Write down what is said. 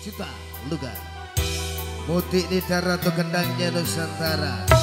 Cita Luga Mutik di Ratu Kendangnya Nusantara.